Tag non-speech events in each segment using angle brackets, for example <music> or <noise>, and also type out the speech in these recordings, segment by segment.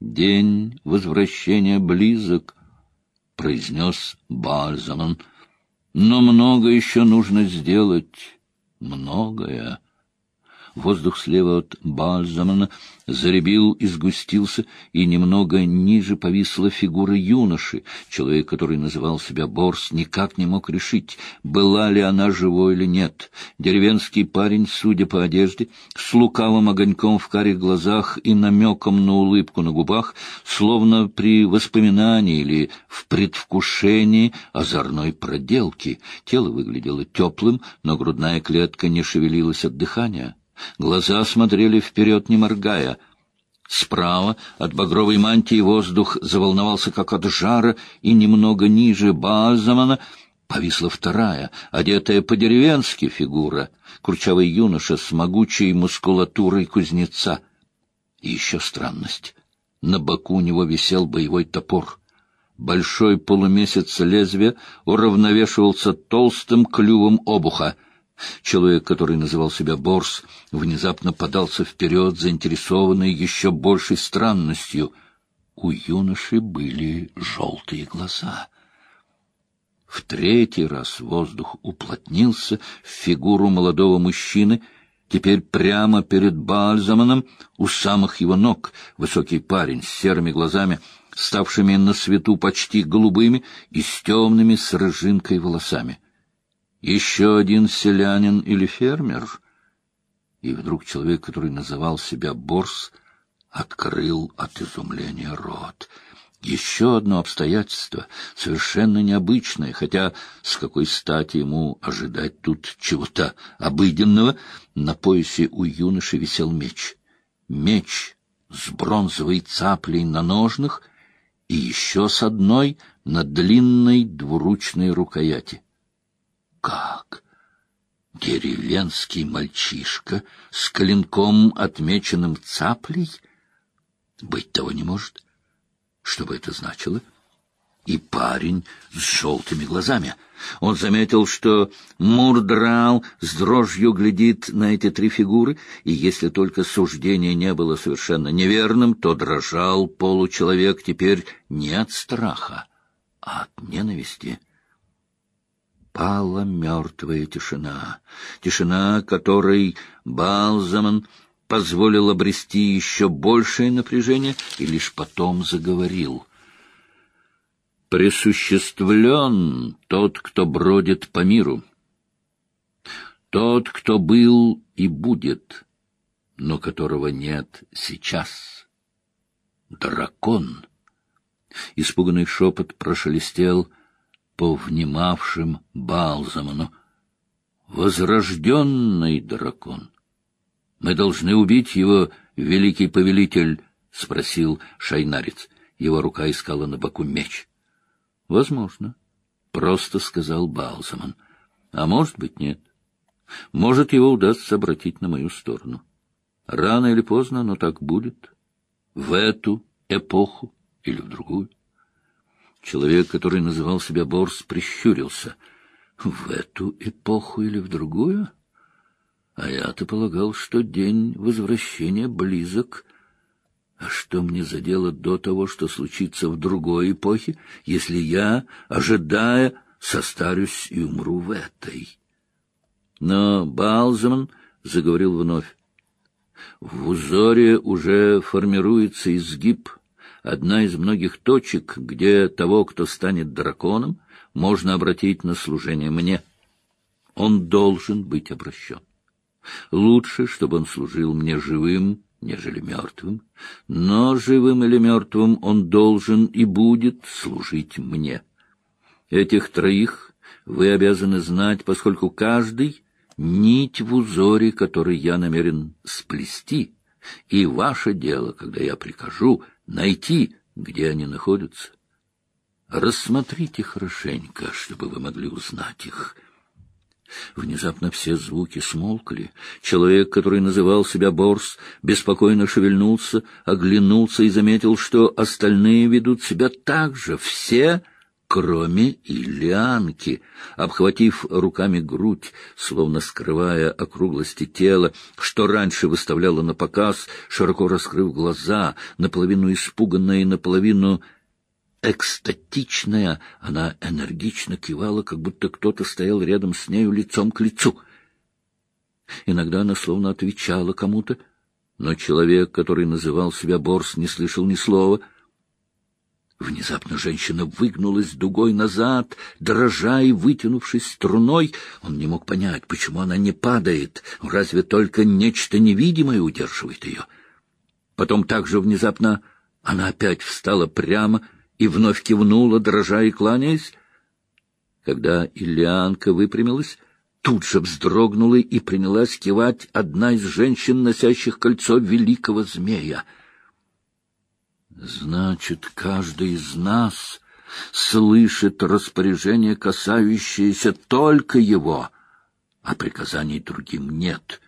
День возвращения близок, — произнес Бальзаман. Но много еще нужно сделать, многое. Воздух слева от Бальзамана заребил и сгустился, и немного ниже повисла фигура юноши. Человек, который называл себя Борс, никак не мог решить, была ли она живой или нет. Деревенский парень, судя по одежде, с лукавым огоньком в карих глазах и намеком на улыбку на губах, словно при воспоминании или в предвкушении озорной проделки. Тело выглядело теплым, но грудная клетка не шевелилась от дыхания. Глаза смотрели вперед, не моргая. Справа от багровой мантии воздух заволновался, как от жара, и немного ниже Бальзамана повисла вторая, одетая по-деревенски фигура, курчавый юноша с могучей мускулатурой кузнеца. И еще странность. На боку у него висел боевой топор. Большой полумесяц лезвия уравновешивался толстым клювом обуха — Человек, который называл себя Борс, внезапно подался вперед, заинтересованный еще большей странностью. У юноши были желтые глаза. В третий раз воздух уплотнился в фигуру молодого мужчины, теперь прямо перед Бальзаманом, у самых его ног, высокий парень с серыми глазами, ставшими на свету почти голубыми и с темными с рыжинкой волосами. Еще один селянин или фермер? И вдруг человек, который называл себя Борс, открыл от изумления рот. Еще одно обстоятельство, совершенно необычное, хотя с какой стати ему ожидать тут чего-то обыденного, на поясе у юноши висел меч. Меч с бронзовой цаплей на ножнах и еще с одной на длинной двуручной рукояти. Как? Деревенский мальчишка с клинком, отмеченным цаплей? Быть того не может. Что бы это значило? И парень с желтыми глазами. Он заметил, что Мурдрал с дрожью глядит на эти три фигуры, и если только суждение не было совершенно неверным, то дрожал получеловек теперь не от страха, а от ненависти пала мертвая тишина, тишина, которой Балзаман позволил обрести еще большее напряжение и лишь потом заговорил. «Присуществлен тот, кто бродит по миру, тот, кто был и будет, но которого нет сейчас. Дракон!» Испуганный шепот прошелестел — по внимавшим Балзаману. «Возрожденный дракон! Мы должны убить его, великий повелитель!» — спросил шайнарец. Его рука искала на боку меч. «Возможно», — просто сказал Балзаман. «А может быть, нет. Может, его удастся обратить на мою сторону. Рано или поздно, но так будет. В эту эпоху или в другую. Человек, который называл себя Борс, прищурился. В эту эпоху или в другую? А я-то полагал, что день возвращения близок. А что мне за дело до того, что случится в другой эпохе, если я, ожидая, состарюсь и умру в этой? Но Балзаман заговорил вновь. В узоре уже формируется изгиб — одна из многих точек, где того, кто станет драконом, можно обратить на служение мне. Он должен быть обращен. Лучше, чтобы он служил мне живым, нежели мертвым, но живым или мертвым он должен и будет служить мне. Этих троих вы обязаны знать, поскольку каждый — нить в узоре, который я намерен сплести, и ваше дело, когда я прикажу, найти, где они находятся. Рассмотрите хорошенько, чтобы вы могли узнать их. Внезапно все звуки смолкли. Человек, который называл себя Борс, беспокойно шевельнулся, оглянулся и заметил, что остальные ведут себя так же. Все кроме Ильянки, обхватив руками грудь, словно скрывая округлости тела, что раньше выставляла на показ, широко раскрыв глаза, наполовину испуганная и наполовину экстатичная, она энергично кивала, как будто кто-то стоял рядом с нею лицом к лицу. Иногда она словно отвечала кому-то, но человек, который называл себя Борс, не слышал ни слова — Внезапно женщина выгнулась дугой назад, дрожа и вытянувшись струной. Он не мог понять, почему она не падает. Разве только нечто невидимое удерживает ее? Потом также внезапно она опять встала прямо и вновь кивнула, дрожа и кланяясь. Когда Ильянка выпрямилась, тут же вздрогнула и принялась кивать одна из женщин, носящих кольцо великого змея — Значит, каждый из нас слышит распоряжение, касающееся только его, а приказаний другим нет.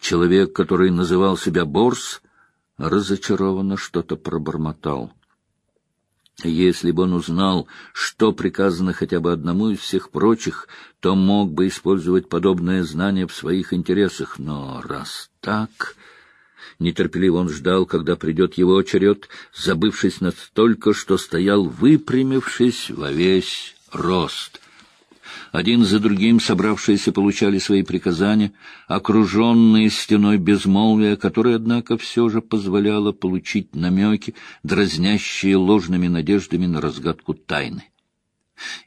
Человек, который называл себя Борс, разочарованно что-то пробормотал. Если бы он узнал, что приказано хотя бы одному из всех прочих, то мог бы использовать подобное знание в своих интересах. Но раз так... Нетерпеливо он ждал, когда придет его черед, забывшись настолько, что стоял выпрямившись во весь рост. Один за другим собравшиеся получали свои приказания, окруженные стеной безмолвия, которая, однако, все же позволяла получить намеки, дразнящие ложными надеждами на разгадку тайны.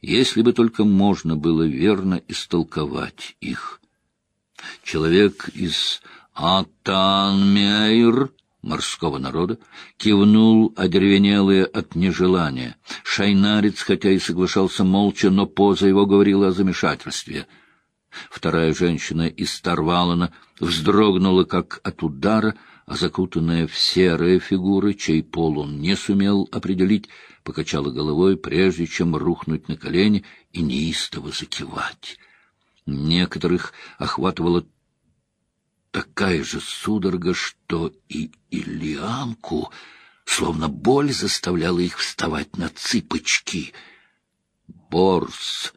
Если бы только можно было верно истолковать их. Человек из Атанмейр морского народа кивнул, одеревенелые от нежелания. Шайнарец, хотя и соглашался молча, но поза его говорила о замешательстве. Вторая женщина из Тарвалана вздрогнула, как от удара, а закутанная в серые фигуры, чей пол он не сумел определить, покачала головой, прежде чем рухнуть на колени и неистово закивать. Некоторых охватывало такая же судорога, что и Ильянку, словно боль заставляла их вставать на цыпочки. Борс,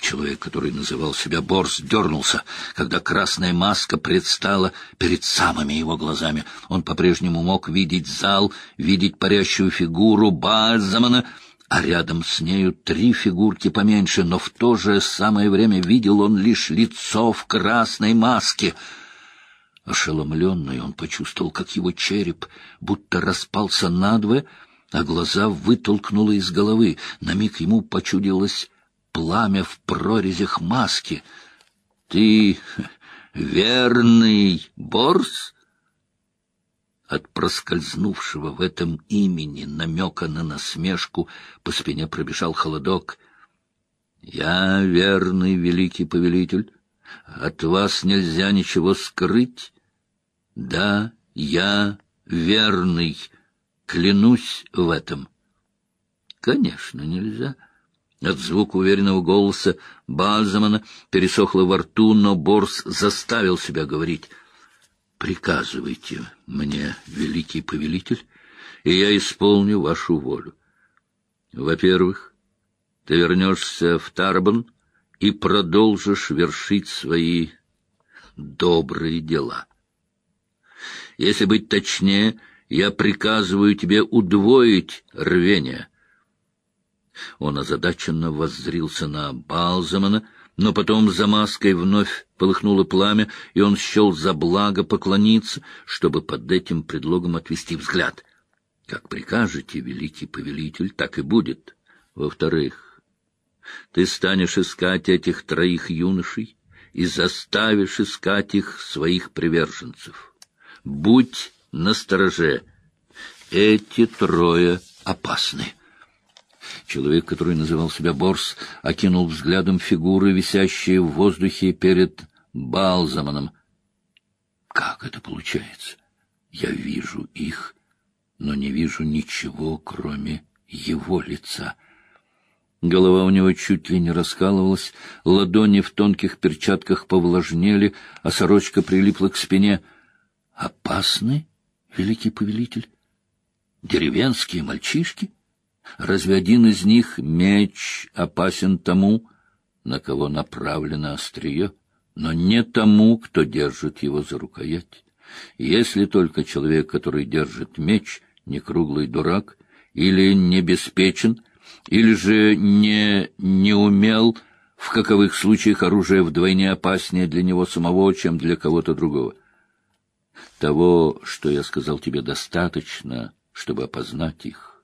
человек, который называл себя Борс, дернулся, когда красная маска предстала перед самыми его глазами. Он по-прежнему мог видеть зал, видеть парящую фигуру Бальзамана, а рядом с нею три фигурки поменьше, но в то же самое время видел он лишь лицо в красной маске — Ошеломленный он почувствовал, как его череп будто распался надвое, а глаза вытолкнуло из головы. На миг ему почудилось пламя в прорезях маски. — Ты верный Борс? От проскользнувшего в этом имени намека на насмешку по спине пробежал холодок. — Я верный великий повелитель. От вас нельзя ничего скрыть. Да, я верный, клянусь в этом. Конечно, нельзя. От звука уверенного голоса Бальзамана пересохло во рту, но Борс заставил себя говорить. «Приказывайте мне, великий повелитель, и я исполню вашу волю. Во-первых, ты вернешься в Тарбан и продолжишь вершить свои добрые дела. Если быть точнее, я приказываю тебе удвоить рвение. Он озадаченно воззрился на Балзамана, но потом за маской вновь полыхнуло пламя, и он счел за благо поклониться, чтобы под этим предлогом отвести взгляд. Как прикажете, великий повелитель, так и будет. Во-вторых, ты станешь искать этих троих юношей и заставишь искать их своих приверженцев. Будь настороже. Эти трое опасны. Человек, который называл себя Борс, окинул взглядом фигуры, висящие в воздухе перед Балзаманом. Как это получается? Я вижу их, но не вижу ничего, кроме его лица. Голова у него чуть ли не раскалывалась, ладони в тонких перчатках повлажнели, а сорочка прилипла к спине — Опасны, великий повелитель? Деревенские мальчишки? Разве один из них меч опасен тому, на кого направлено острие, но не тому, кто держит его за рукоять? Если только человек, который держит меч, не круглый дурак, или не беспечен, или же не, не умел, в каковых случаях оружие вдвойне опаснее для него самого, чем для кого-то другого. Того, что я сказал тебе, достаточно, чтобы опознать их.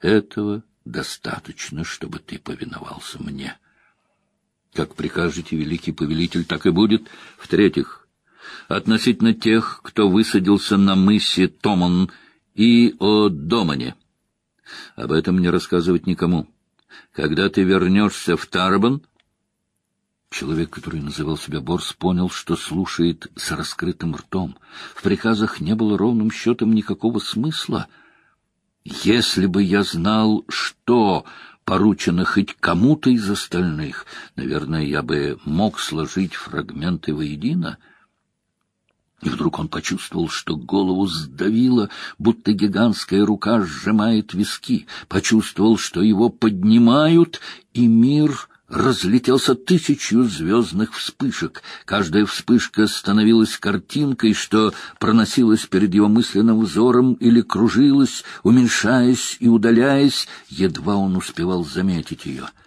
Этого достаточно, чтобы ты повиновался мне. Как прикажете, великий повелитель, так и будет. В-третьих, относительно тех, кто высадился на мысе Томан и о Домане. Об этом не рассказывать никому. Когда ты вернешься в Тарбан, Человек, который называл себя Борс, понял, что слушает с раскрытым ртом. В приказах не было ровным счетом никакого смысла. Если бы я знал, что поручено хоть кому-то из остальных, наверное, я бы мог сложить фрагменты воедино — и вдруг он почувствовал, что голову сдавило, будто гигантская рука сжимает виски, почувствовал, что его поднимают, и мир разлетелся тысячью звездных вспышек. Каждая вспышка становилась картинкой, что проносилась перед его мысленным взором или кружилась, уменьшаясь и удаляясь, едва он успевал заметить ее —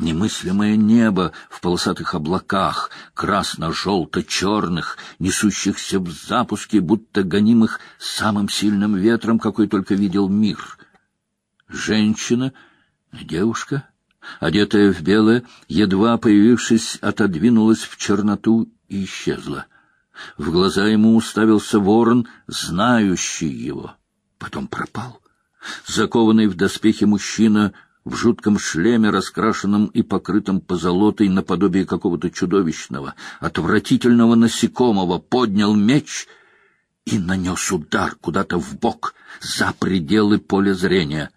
Немыслимое небо в полосатых облаках, красно-желто-черных, несущихся в запуске, будто гонимых самым сильным ветром, какой только видел мир. Женщина, девушка, одетая в белое, едва появившись, отодвинулась в черноту и исчезла. В глаза ему уставился ворон, знающий его. Потом пропал. Закованный в доспехи мужчина — в жутком шлеме, раскрашенном и покрытом позолотой наподобие какого-то чудовищного, отвратительного насекомого, поднял меч и нанес удар куда-то в бок, за пределы поля зрения.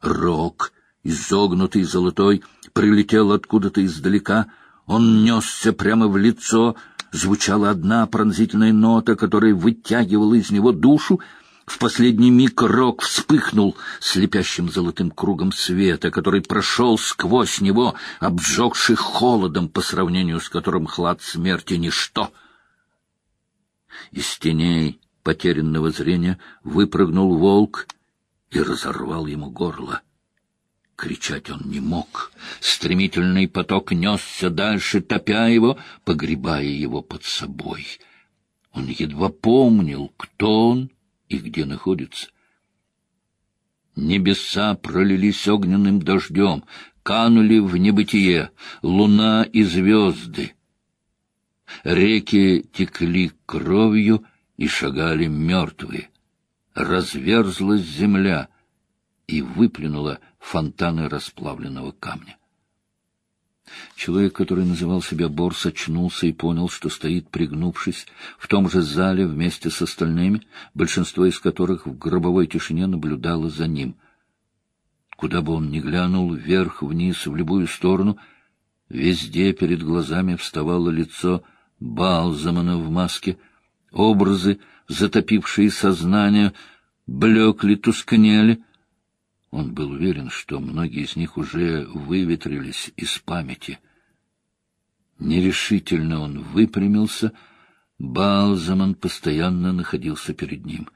Рог, изогнутый золотой, прилетел откуда-то издалека, он несся прямо в лицо, звучала одна пронзительная нота, которая вытягивала из него душу, в последний миг рог вспыхнул слепящим золотым кругом света, который прошел сквозь него, обжегший холодом, по сравнению с которым хлад смерти — ничто. Из теней потерянного зрения выпрыгнул волк и разорвал ему горло. Кричать он не мог. Стремительный поток несся дальше, топя его, погребая его под собой. Он едва помнил, кто он и где находится. Небеса пролились огненным дождем, канули в небытие луна и звезды. Реки текли кровью и шагали мертвые. Разверзлась земля и выплюнула фонтаны расплавленного камня. Человек, который называл себя Борс, очнулся и понял, что стоит пригнувшись в том же зале вместе с остальными, большинство из которых в гробовой тишине наблюдало за ним. Куда бы он ни глянул, вверх, вниз, в любую сторону, везде перед глазами вставало лицо Балзамана в маске, образы, затопившие сознание, блекли, тускнели — он был уверен, что многие из них уже выветрились из памяти. Нерешительно он выпрямился, Балзаман постоянно находился перед ним.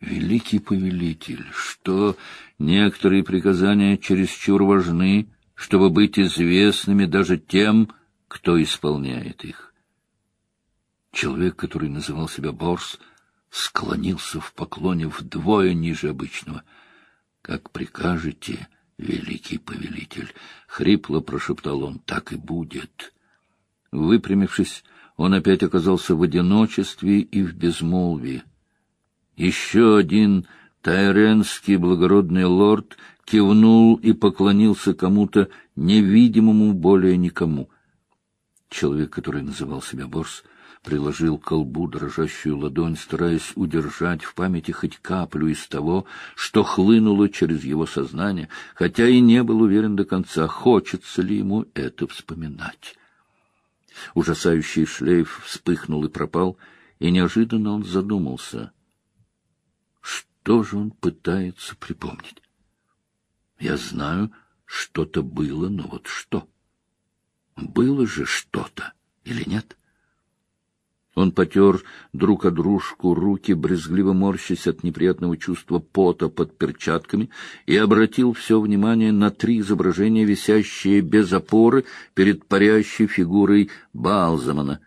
Великий повелитель, что некоторые приказания чересчур важны, чтобы быть известными даже тем, кто исполняет их. Человек, который называл себя Борс, склонился в поклоне вдвое ниже обычного —— Как прикажете, великий повелитель, — хрипло прошептал он, — так и будет. Выпрямившись, он опять оказался в одиночестве и в безмолвии. Еще один тайренский благородный лорд кивнул и поклонился кому-то, невидимому более никому. Человек, который называл себя Борс, — приложил к колбу дрожащую ладонь, стараясь удержать в памяти хоть каплю из того, что хлынуло через его сознание, хотя и не был уверен до конца, хочется ли ему это вспоминать. Ужасающий шлейф вспыхнул и пропал, и неожиданно он задумался. Что же он пытается припомнить? Я знаю, что-то было, но вот что? Было же что-то или нет? Он потер друг о дружку руки, брезгливо морщась от неприятного чувства пота под перчатками, и обратил все внимание на три изображения, висящие без опоры перед парящей фигурой Балзамана.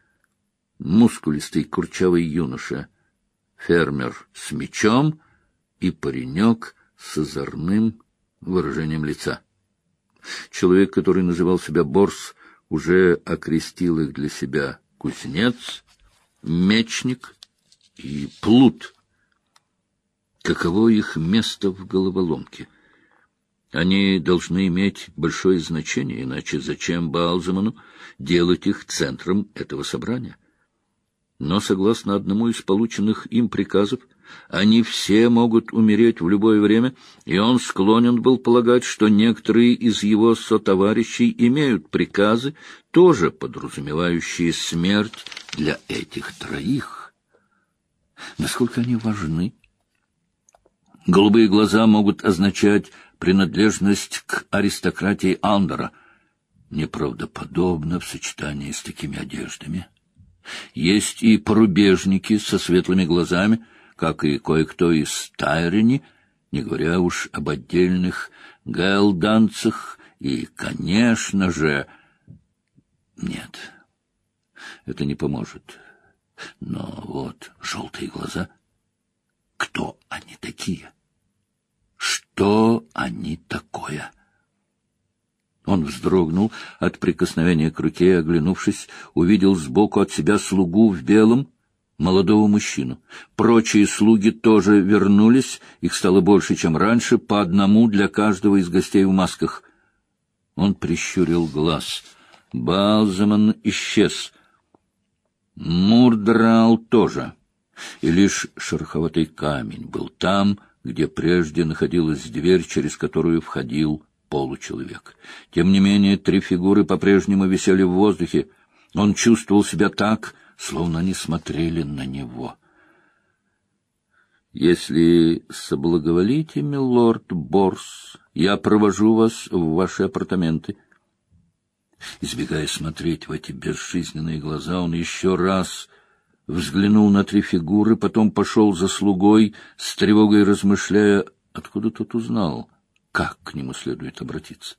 Мускулистый курчавый юноша, фермер с мечом и паренек с озорным выражением лица. Человек, который называл себя Борс, уже окрестил их для себя кузнец, мечник и плут. Каково их место в головоломке? Они должны иметь большое значение, иначе зачем Балзаману делать их центром этого собрания? Но, согласно одному из полученных им приказов, они все могут умереть в любое время, и он склонен был полагать, что некоторые из его сотоварищей имеют приказы, тоже подразумевающие смерть для этих троих. Насколько они важны? Голубые глаза могут означать принадлежность к аристократии Андера. Неправдоподобно в сочетании с такими одеждами. Есть и порубежники со светлыми глазами — как и кое-кто из Тайрени, не говоря уж об отдельных гэлданцах и, конечно же... Нет, это не поможет. Но вот желтые глаза. Кто они такие? Что они такое? Он вздрогнул от прикосновения к руке, оглянувшись, увидел сбоку от себя слугу в белом, молодого мужчину. Прочие слуги тоже вернулись, их стало больше, чем раньше, по одному для каждого из гостей в масках. Он прищурил глаз. Балзаман исчез. Мурдрал тоже. И лишь шероховатый камень был там, где прежде находилась дверь, через которую входил получеловек. Тем не менее, три фигуры по-прежнему висели в воздухе. Он чувствовал себя так, словно они смотрели на него. «Если соблаговолите, милорд Борс, я провожу вас в ваши апартаменты». Избегая смотреть в эти безжизненные глаза, он еще раз взглянул на три фигуры, потом пошел за слугой, с тревогой размышляя, откуда тот узнал, как к нему следует обратиться.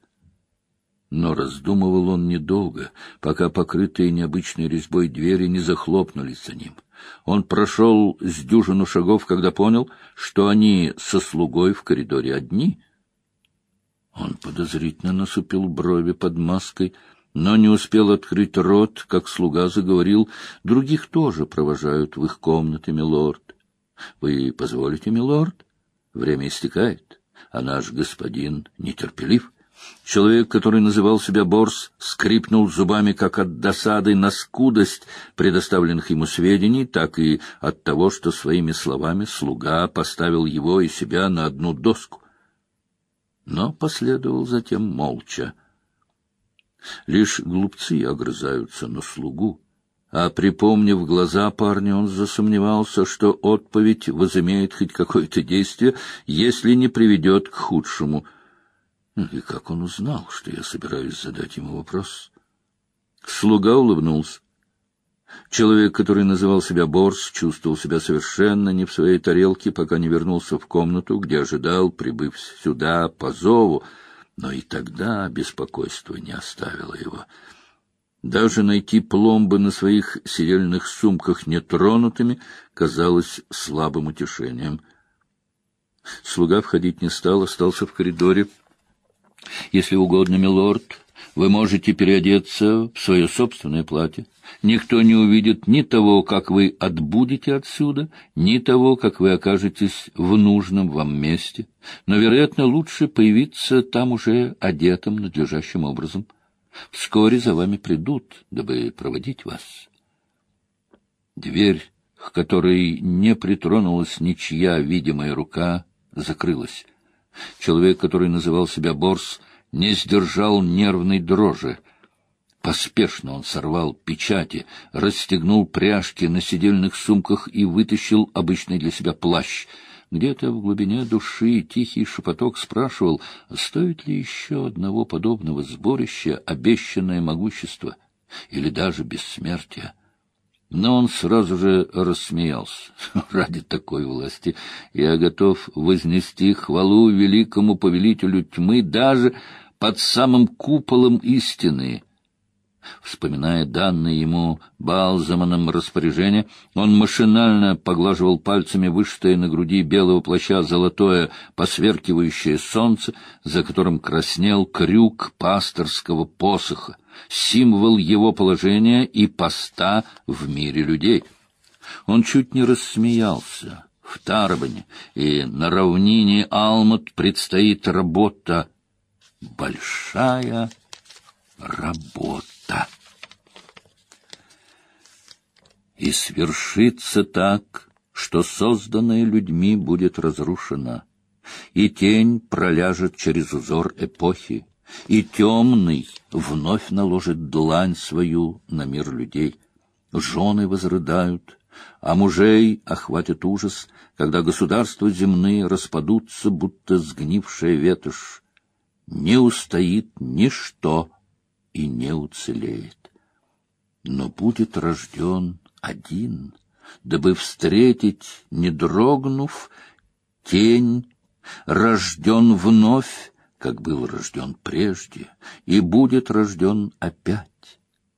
Но раздумывал он недолго, пока покрытые необычной резьбой двери не захлопнулись за ним. Он прошел с дюжину шагов, когда понял, что они со слугой в коридоре одни. Он подозрительно насупил брови под маской, но не успел открыть рот, как слуга заговорил. Других тоже провожают в их комнаты, милорд. Вы позволите, милорд? Время истекает, а наш господин нетерпелив. Человек, который называл себя Борс, скрипнул зубами как от досады на скудость предоставленных ему сведений, так и от того, что своими словами слуга поставил его и себя на одну доску. Но последовал затем молча. Лишь глупцы огрызаются на слугу, а, припомнив глаза парня, он засомневался, что отповедь возымеет хоть какое-то действие, если не приведет к худшему — и как он узнал, что я собираюсь задать ему вопрос? Слуга улыбнулся. Человек, который называл себя Борс, чувствовал себя совершенно не в своей тарелке, пока не вернулся в комнату, где ожидал, прибыв сюда по зову, но и тогда беспокойство не оставило его. Даже найти пломбы на своих сидельных сумках нетронутыми казалось слабым утешением. Слуга входить не стал, остался в коридоре, если угодно, милорд, вы можете переодеться в свое собственное платье. Никто не увидит ни того, как вы отбудете отсюда, ни того, как вы окажетесь в нужном вам месте. Но, вероятно, лучше появиться там уже одетым надлежащим образом. Вскоре за вами придут, дабы проводить вас. Дверь, к которой не притронулась ничья видимая рука, закрылась. Человек, который называл себя Борс, не сдержал нервной дрожи. Поспешно он сорвал печати, расстегнул пряжки на сидельных сумках и вытащил обычный для себя плащ. Где-то в глубине души тихий шепоток спрашивал, стоит ли еще одного подобного сборища обещанное могущество или даже бессмертие. Но он сразу же рассмеялся. <laughs> Ради такой власти я готов вознести хвалу великому повелителю тьмы даже под самым куполом истины. Вспоминая данное ему Балзаманом распоряжение, он машинально поглаживал пальцами вышитое на груди белого плаща золотое посверкивающее солнце, за которым краснел крюк пасторского посоха символ его положения и поста в мире людей. Он чуть не рассмеялся. В Тарбане и на равнине Алмут предстоит работа, большая работа. И свершится так, что созданное людьми будет разрушено, и тень проляжет через узор эпохи и темный вновь наложит длань свою на мир людей. Жены возрыдают, а мужей охватит ужас, когда государства земные распадутся, будто сгнившая ветошь. Не устоит ничто и не уцелеет. Но будет рожден один, дабы встретить, не дрогнув, тень, рожден вновь, как был рожден прежде, и будет рожден опять.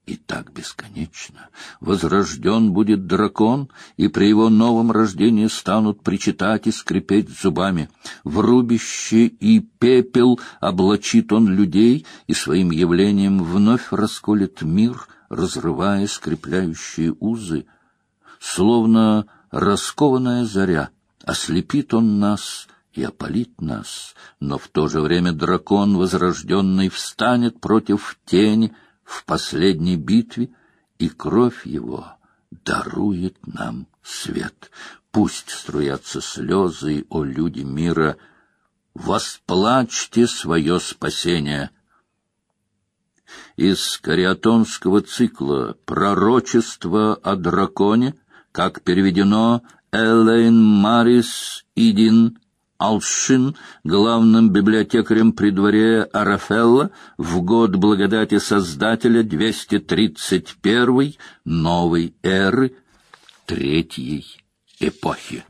И так бесконечно. Возрожден будет дракон, и при его новом рождении станут причитать и скрипеть зубами. В рубище и пепел облачит он людей, и своим явлением вновь расколет мир, разрывая скрепляющие узы. Словно раскованная заря, ослепит он нас — и опалит нас, но в то же время дракон возрожденный встанет против тени в последней битве, и кровь его дарует нам свет. Пусть струятся слезы, о люди мира, восплачьте свое спасение. Из кариатонского цикла «Пророчество о драконе», как переведено Элейн Марис Идин Алшин, главным библиотекарем при дворе Арафелла, в год благодати Создателя 231 новой эры Третьей эпохи.